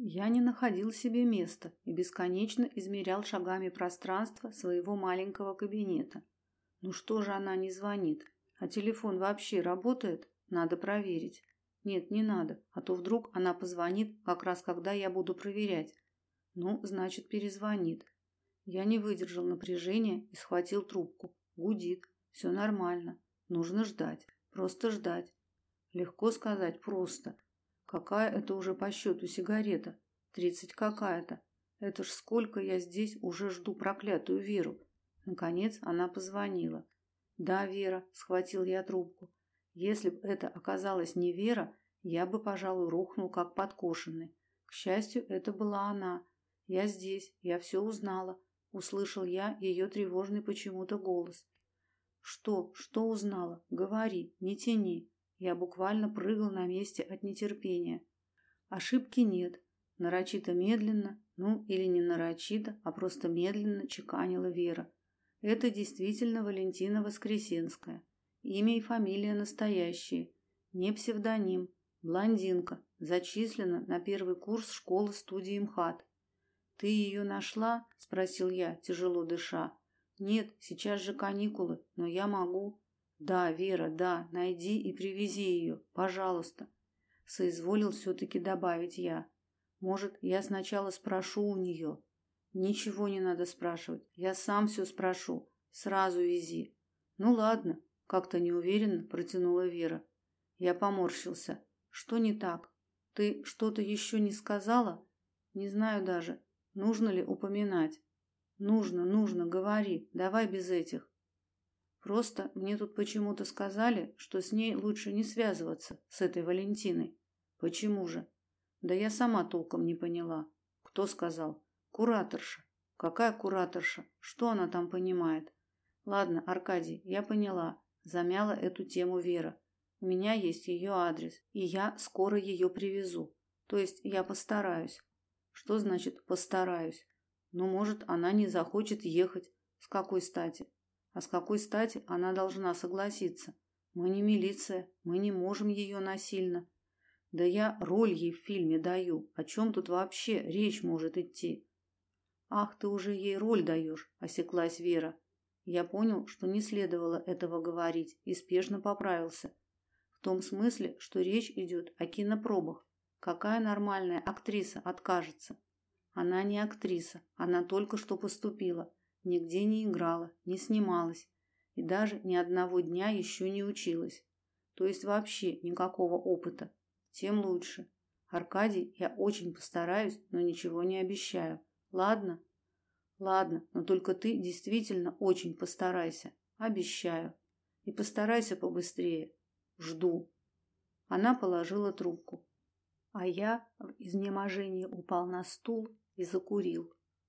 Я не находил себе места и бесконечно измерял шагами пространство своего маленького кабинета. Ну что же она не звонит? А телефон вообще работает? Надо проверить. Нет, не надо, а то вдруг она позвонит как раз когда я буду проверять. Ну, значит, перезвонит. Я не выдержал напряжения и схватил трубку. Гудит. Все нормально. Нужно ждать. Просто ждать. Легко сказать, просто. Какая это уже по счету сигарета? Тридцать какая-то. Это ж сколько я здесь уже жду проклятую Веру. Наконец она позвонила. Да, Вера, схватил я трубку. Если бы это оказалась не Вера, я бы, пожалуй, рухнул как подкошенный. К счастью, это была она. Я здесь, я все узнала. Услышал я ее тревожный почему-то голос. Что? Что узнала? Говори, не тяни. Я буквально прыгал на месте от нетерпения. Ошибки нет. Нарочито медленно, ну или не нарочито, а просто медленно чеканила Вера. Это действительно Валентина Воскресенская. Имя и фамилия настоящие. Не псевдоним. Блондинка. Зачислена на первый курс школы-студии МХАТ. «Ты ее нашла?» – спросил я, тяжело дыша. «Нет, сейчас же каникулы, но я могу». «Да, Вера, да, найди и привези ее, пожалуйста», – соизволил все-таки добавить я. «Может, я сначала спрошу у нее?» «Ничего не надо спрашивать, я сам все спрошу, сразу вези». «Ну ладно», – как-то неуверенно протянула Вера. Я поморщился. «Что не так? Ты что-то еще не сказала?» «Не знаю даже. Нужно ли упоминать? Нужно, нужно, говори. Давай без этих. Просто мне тут почему-то сказали, что с ней лучше не связываться, с этой Валентиной. Почему же? Да я сама толком не поняла. Кто сказал? Кураторша. Какая кураторша? Что она там понимает? Ладно, Аркадий, я поняла. Замяла эту тему Вера. У меня есть ее адрес, и я скоро ее привезу. То есть я постараюсь. Что значит постараюсь? Ну, может, она не захочет ехать. С какой стати? А с какой стати она должна согласиться? Мы не милиция, мы не можем ее насильно. Да я роль ей в фильме даю. О чем тут вообще речь может идти? Ах, ты уже ей роль даешь, осеклась Вера. Я понял, что не следовало этого говорить, и спешно поправился. В том смысле, что речь идет о кинопробах. Какая нормальная актриса откажется? Она не актриса, она только что поступила, нигде не играла, не снималась и даже ни одного дня еще не училась. То есть вообще никакого опыта. Тем лучше. Аркадий, я очень постараюсь, но ничего не обещаю. Ладно? Ладно, но только ты действительно очень постарайся. Обещаю. И постарайся побыстрее. Жду. Она положила трубку а я в изнеможении упал на стул и закурил.